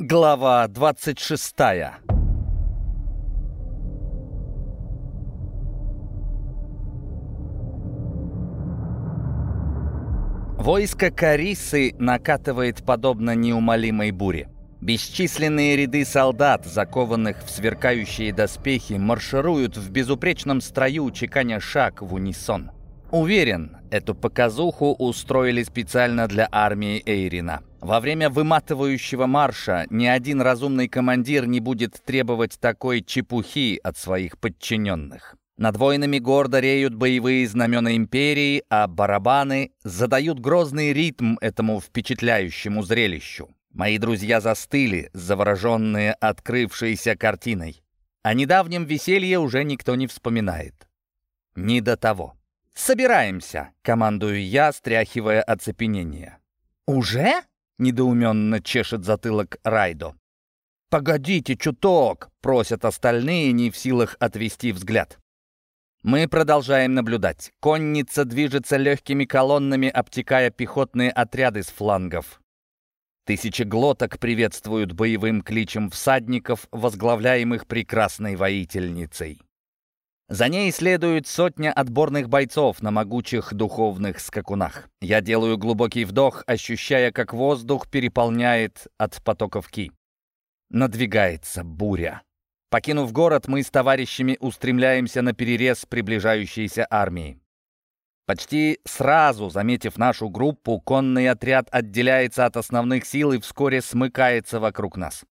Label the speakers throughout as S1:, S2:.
S1: Глава 26 Войско Карисы накатывает подобно неумолимой буре. Бесчисленные ряды солдат, закованных в сверкающие доспехи, маршируют в безупречном строю, чеканя шаг в унисон. Уверен, эту показуху устроили специально для армии Эйрина. Во время выматывающего марша ни один разумный командир не будет требовать такой чепухи от своих подчиненных. Над воинами гордо реют боевые знамена империи, а барабаны задают грозный ритм этому впечатляющему зрелищу. Мои друзья застыли, завороженные открывшейся картиной. О недавнем веселье уже никто не вспоминает. Не до того. «Собираемся!» — командую я, стряхивая оцепенение. «Уже?» — недоуменно чешет затылок Райдо. «Погодите чуток!» — просят остальные, не в силах отвести взгляд. Мы продолжаем наблюдать. Конница движется легкими колоннами, обтекая пехотные отряды с флангов. Тысячи глоток приветствуют боевым кличем всадников, возглавляемых прекрасной воительницей. За ней следует сотня отборных бойцов на могучих духовных скакунах. Я делаю глубокий вдох, ощущая, как воздух переполняет от потоков ки. Надвигается буря. Покинув город, мы с товарищами устремляемся на перерез приближающейся армии. Почти сразу, заметив нашу группу, конный отряд отделяется от основных сил и вскоре смыкается вокруг нас.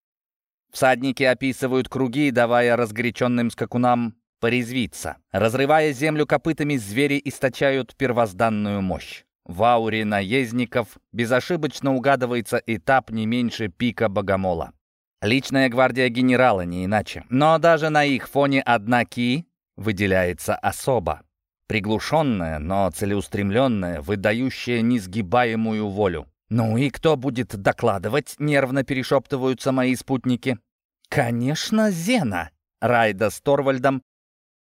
S1: Всадники описывают круги, давая разгоряченным скакунам порезвиться. Разрывая землю копытами, звери источают первозданную мощь. В ауре наездников безошибочно угадывается этап не меньше пика богомола. Личная гвардия генерала, не иначе. Но даже на их фоне одна Ки выделяется особо. Приглушенная, но целеустремленная, выдающая несгибаемую волю. «Ну и кто будет докладывать?» — нервно перешептываются мои спутники. «Конечно, Зена!» Райда с Торвальдом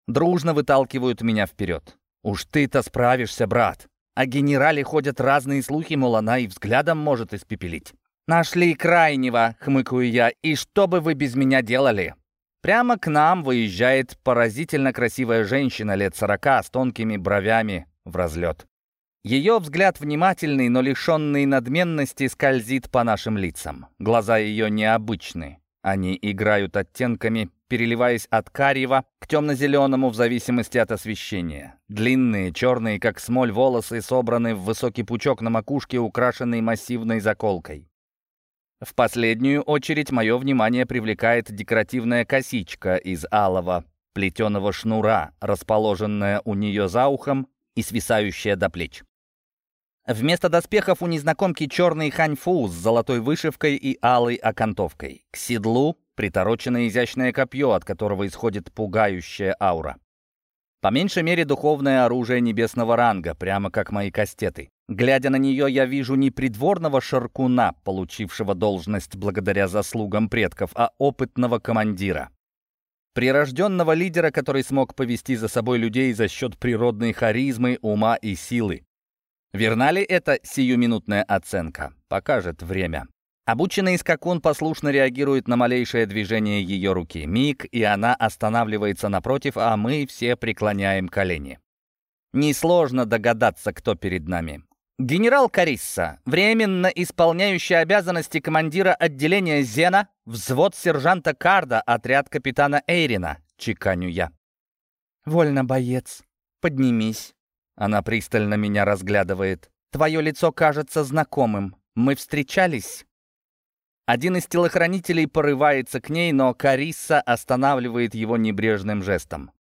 S1: дружно выталкивают меня вперед. «Уж ты-то справишься, брат!» О генерале ходят разные слухи, мол, она и взглядом может испепелить. «Нашли крайнего», — хмыкаю я, — «и что бы вы без меня делали?» Прямо к нам выезжает поразительно красивая женщина лет сорока с тонкими бровями в разлет. Ее взгляд внимательный, но лишенный надменности скользит по нашим лицам. Глаза ее необычны. Они играют оттенками переливаясь от карьего к темно-зеленому в зависимости от освещения. Длинные, черные, как смоль, волосы собраны в высокий пучок на макушке, украшенный массивной заколкой. В последнюю очередь мое внимание привлекает декоративная косичка из алого плетеного шнура, расположенная у нее за ухом и свисающая до плеч. Вместо доспехов у незнакомки черный ханьфу с золотой вышивкой и алой окантовкой. К седлу приторочено изящное копье, от которого исходит пугающая аура. По меньшей мере духовное оружие небесного ранга, прямо как мои кастеты. Глядя на нее, я вижу не придворного шаркуна, получившего должность благодаря заслугам предков, а опытного командира. Прирожденного лидера, который смог повести за собой людей за счет природной харизмы, ума и силы. Верна ли это сиюминутная оценка? Покажет время. Обученный скакун послушно реагирует на малейшее движение ее руки. Миг, и она останавливается напротив, а мы все преклоняем колени. Несложно догадаться, кто перед нами. Генерал Карисса, временно исполняющий обязанности командира отделения Зена, взвод сержанта Карда, отряд капитана Эйрина, чеканю я. «Вольно, боец. Поднимись». Она пристально меня разглядывает. «Твое лицо кажется знакомым. Мы встречались?» Один из телохранителей порывается к ней, но Карисса останавливает его небрежным жестом.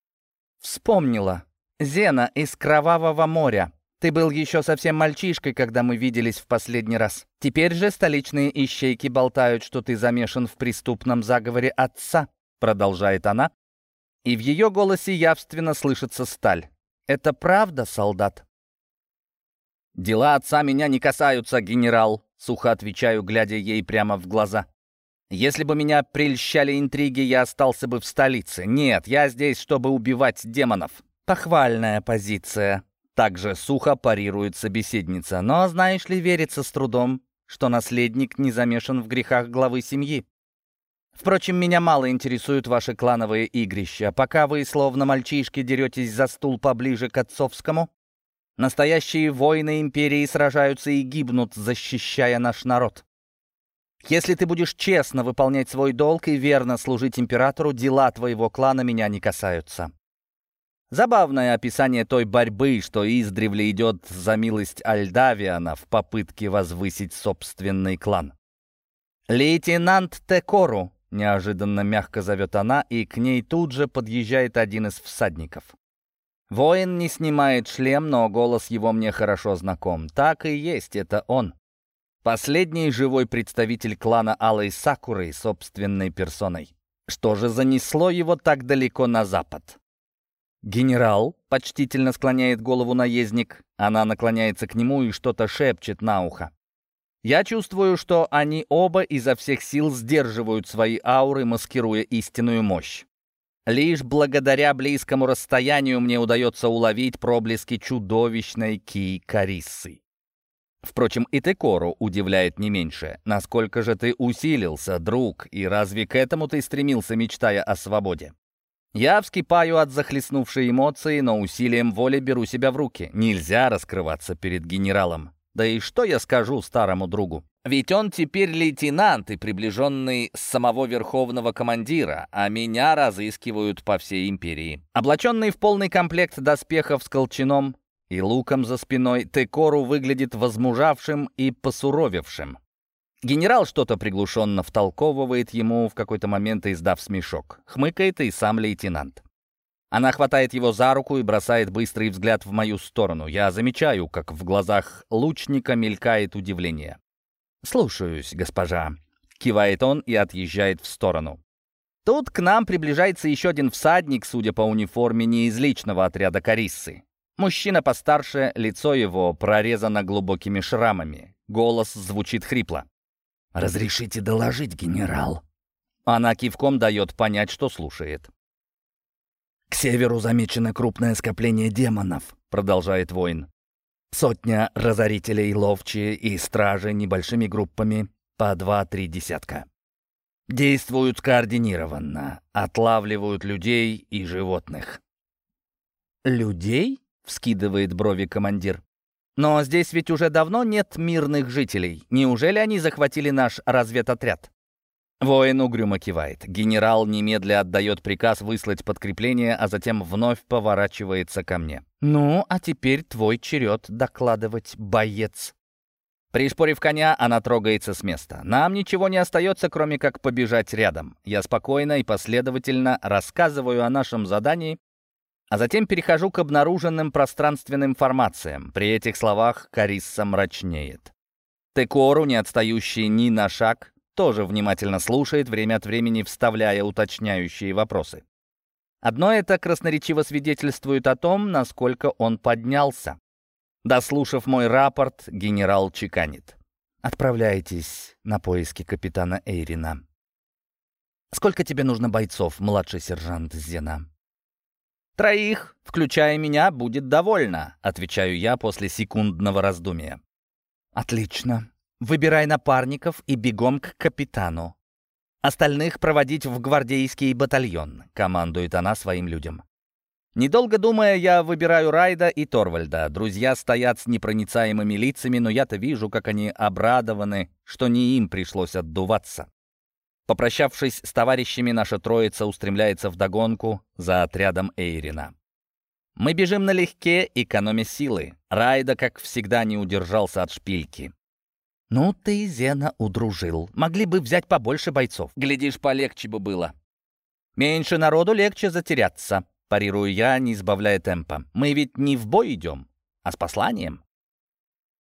S1: «Вспомнила. Зена из Кровавого моря. Ты был еще совсем мальчишкой, когда мы виделись в последний раз. Теперь же столичные ищейки болтают, что ты замешан в преступном заговоре отца», продолжает она, и в ее голосе явственно слышится сталь. «Это правда, солдат?» «Дела отца меня не касаются, генерал», Сухо отвечаю, глядя ей прямо в глаза. Если бы меня прельщали интриги, я остался бы в столице. Нет, я здесь, чтобы убивать демонов. Похвальная позиция. Также сухо парирует собеседница. Но, знаешь ли, верится с трудом, что наследник не замешан в грехах главы семьи. Впрочем, меня мало интересуют ваши клановые игрища. Пока вы, словно мальчишки, деретесь за стул поближе к отцовскому, настоящие воины империи сражаются и гибнут, защищая наш народ. Если ты будешь честно выполнять свой долг и верно служить императору, дела твоего клана меня не касаются. Забавное описание той борьбы, что издревле идет за милость Альдавиана в попытке возвысить собственный клан. «Лейтенант Текору», — неожиданно мягко зовет она, и к ней тут же подъезжает один из всадников. Воин не снимает шлем, но голос его мне хорошо знаком. Так и есть, это он. Последний живой представитель клана Алой Сакуры собственной персоной. Что же занесло его так далеко на запад? «Генерал», — почтительно склоняет голову наездник. Она наклоняется к нему и что-то шепчет на ухо. Я чувствую, что они оба изо всех сил сдерживают свои ауры, маскируя истинную мощь. Лишь благодаря близкому расстоянию мне удается уловить проблески чудовищной ки Кариссы. Впрочем, и Текору удивляет не меньше. Насколько же ты усилился, друг, и разве к этому ты стремился, мечтая о свободе? Я вскипаю от захлестнувшей эмоции, но усилием воли беру себя в руки. Нельзя раскрываться перед генералом. Да и что я скажу старому другу? Ведь он теперь лейтенант и приближенный самого верховного командира, а меня разыскивают по всей империи. Облаченный в полный комплект доспехов с колчаном и луком за спиной, Текору выглядит возмужавшим и посуровевшим. Генерал что-то приглушенно втолковывает ему, в какой-то момент издав смешок. Хмыкает и сам лейтенант. Она хватает его за руку и бросает быстрый взгляд в мою сторону. Я замечаю, как в глазах лучника мелькает удивление. «Слушаюсь, госпожа», — кивает он и отъезжает в сторону. Тут к нам приближается еще один всадник, судя по униформе, не из личного отряда Кариссы. Мужчина постарше, лицо его прорезано глубокими шрамами. Голос звучит хрипло. «Разрешите доложить, генерал?» Она кивком дает понять, что слушает. «К северу замечено крупное скопление демонов», — продолжает воин. «Сотня разорителей, ловчие и стражи небольшими группами по два-три десятка. Действуют координированно, отлавливают людей и животных». «Людей?» — вскидывает брови командир. Но здесь ведь уже давно нет мирных жителей. Неужели они захватили наш разведотряд? Воин угрюмо кивает. Генерал немедля отдает приказ выслать подкрепление, а затем вновь поворачивается ко мне. «Ну, а теперь твой черед докладывать, боец». Пришпорив коня, она трогается с места. Нам ничего не остается, кроме как побежать рядом. Я спокойно и последовательно рассказываю о нашем задании, а затем перехожу к обнаруженным пространственным формациям. При этих словах Карисса мрачнеет. Текору, не отстающий ни на шаг, тоже внимательно слушает, время от времени вставляя уточняющие вопросы. Одно это красноречиво свидетельствует о том, насколько он поднялся. Дослушав мой рапорт, генерал чеканит. «Отправляйтесь на поиски капитана Эйрина». «Сколько тебе нужно бойцов, младший сержант Зена?» «Троих, включая меня, будет довольно», — отвечаю я после секундного раздумия. «Отлично. Выбирай напарников и бегом к капитану. Остальных проводить в гвардейский батальон», — командует она своим людям. Недолго думая, я выбираю Райда и Торвальда. Друзья стоят с непроницаемыми лицами, но я-то вижу, как они обрадованы, что не им пришлось отдуваться. Попрощавшись с товарищами, наша троица устремляется в догонку за отрядом Эйрина. Мы бежим налегке, экономя силы. Райда, как всегда, не удержался от шпильки. «Ну ты, Зена, удружил. Могли бы взять побольше бойцов. Глядишь, полегче бы было». «Меньше народу легче затеряться», — парирую я, не избавляя темпа. «Мы ведь не в бой идем, а с посланием».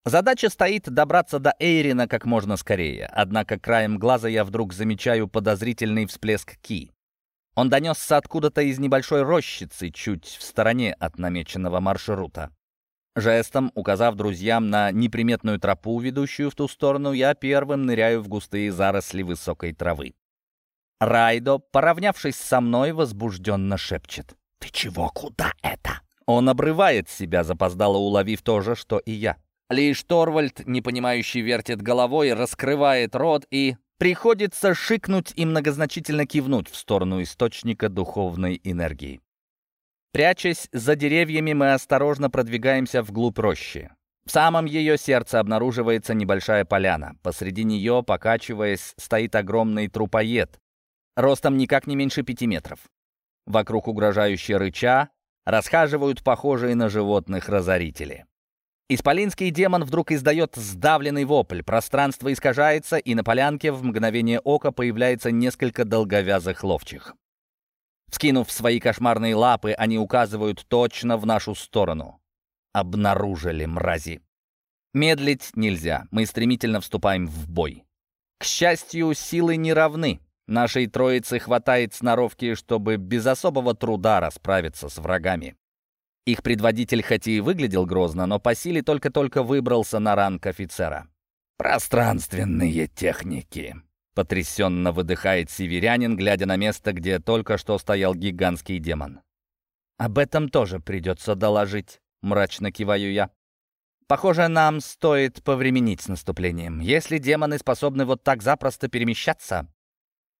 S1: Задача стоит добраться до Эйрина как можно скорее, однако краем глаза я вдруг замечаю подозрительный всплеск Ки. Он донесся откуда-то из небольшой рощицы, чуть в стороне от намеченного маршрута. Жестом, указав друзьям на неприметную тропу, ведущую в ту сторону, я первым ныряю в густые заросли высокой травы. Райдо, поравнявшись со мной, возбужденно шепчет. «Ты чего? Куда это?» Он обрывает себя, запоздало уловив то же, что и я. Лишь Торвальд, непонимающий, вертит головой, раскрывает рот и Приходится шикнуть и многозначительно кивнуть в сторону источника духовной энергии. Прячась за деревьями, мы осторожно продвигаемся вглубь рощи. В самом ее сердце обнаруживается небольшая поляна. Посреди нее, покачиваясь, стоит огромный трупоед, ростом никак не меньше пяти метров. Вокруг угрожающие рыча расхаживают похожие на животных разорители. Исполинский демон вдруг издает сдавленный вопль, пространство искажается, и на полянке в мгновение ока появляется несколько долговязых ловчих. Скинув свои кошмарные лапы, они указывают точно в нашу сторону. Обнаружили мрази. Медлить нельзя, мы стремительно вступаем в бой. К счастью, силы не равны. Нашей троице хватает сноровки, чтобы без особого труда расправиться с врагами. Их предводитель хоть и выглядел грозно, но по силе только-только выбрался на ранг офицера. «Пространственные техники», — потрясенно выдыхает северянин, глядя на место, где только что стоял гигантский демон. «Об этом тоже придется доложить», — мрачно киваю я. «Похоже, нам стоит повременить с наступлением. Если демоны способны вот так запросто перемещаться,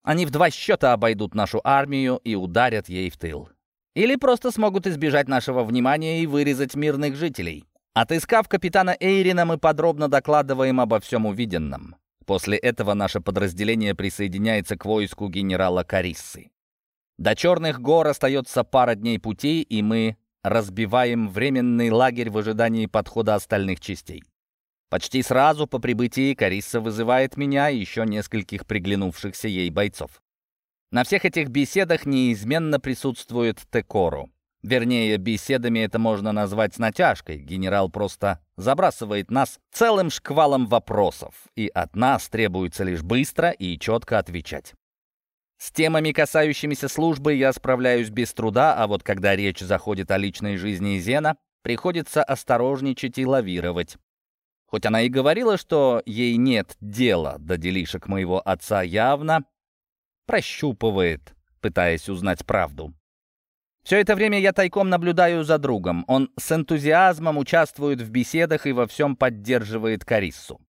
S1: они в два счета обойдут нашу армию и ударят ей в тыл. Или просто смогут избежать нашего внимания и вырезать мирных жителей. Отыскав капитана Эйрина, мы подробно докладываем обо всем увиденном. После этого наше подразделение присоединяется к войску генерала Кариссы. До Черных гор остается пара дней пути, и мы разбиваем временный лагерь в ожидании подхода остальных частей. Почти сразу по прибытии Карисса вызывает меня и еще нескольких приглянувшихся ей бойцов. На всех этих беседах неизменно присутствует Текору. Вернее, беседами это можно назвать с натяжкой. Генерал просто забрасывает нас целым шквалом вопросов, и от нас требуется лишь быстро и четко отвечать. С темами, касающимися службы, я справляюсь без труда, а вот когда речь заходит о личной жизни Зена, приходится осторожничать и лавировать. Хоть она и говорила, что ей нет дела до делишек моего отца явно, прощупывает, пытаясь узнать правду. Все это время я тайком наблюдаю за другом. Он с энтузиазмом участвует в беседах и во всем поддерживает Кариссу.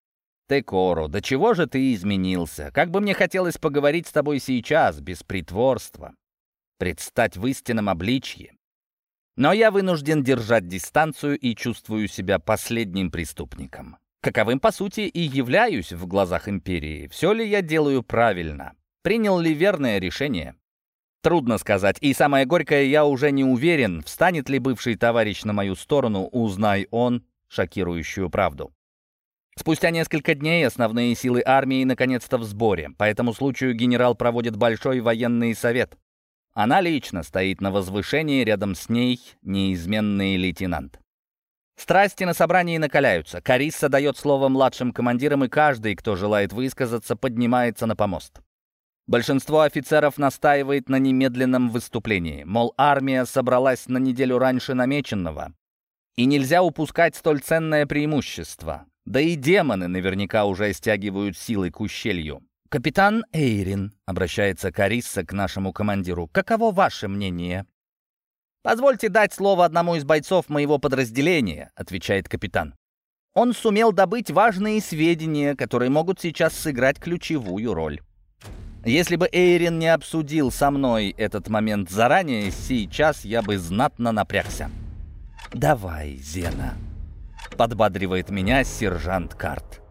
S1: «Текоро, до чего же ты изменился? Как бы мне хотелось поговорить с тобой сейчас, без притворства, предстать в истинном обличье. Но я вынужден держать дистанцию и чувствую себя последним преступником. Каковым, по сути, и являюсь в глазах империи. Все ли я делаю правильно? Принял ли верное решение? Трудно сказать, и самое горькое, я уже не уверен, встанет ли бывший товарищ на мою сторону, узнай он шокирующую правду. Спустя несколько дней основные силы армии наконец-то в сборе. По этому случаю генерал проводит большой военный совет. Она лично стоит на возвышении, рядом с ней неизменный лейтенант. Страсти на собрании накаляются. Карисса дает слово младшим командирам, и каждый, кто желает высказаться, поднимается на помост. Большинство офицеров настаивает на немедленном выступлении, мол, армия собралась на неделю раньше намеченного, и нельзя упускать столь ценное преимущество. Да и демоны наверняка уже стягивают силы к ущелью. «Капитан Эйрин», — обращается Карисса к нашему командиру, — «каково ваше мнение?» «Позвольте дать слово одному из бойцов моего подразделения», — отвечает капитан. «Он сумел добыть важные сведения, которые могут сейчас сыграть ключевую роль». Если бы Эйрин не обсудил со мной этот момент заранее, сейчас я бы знатно напрягся. «Давай, Зена», — подбадривает меня сержант Карт.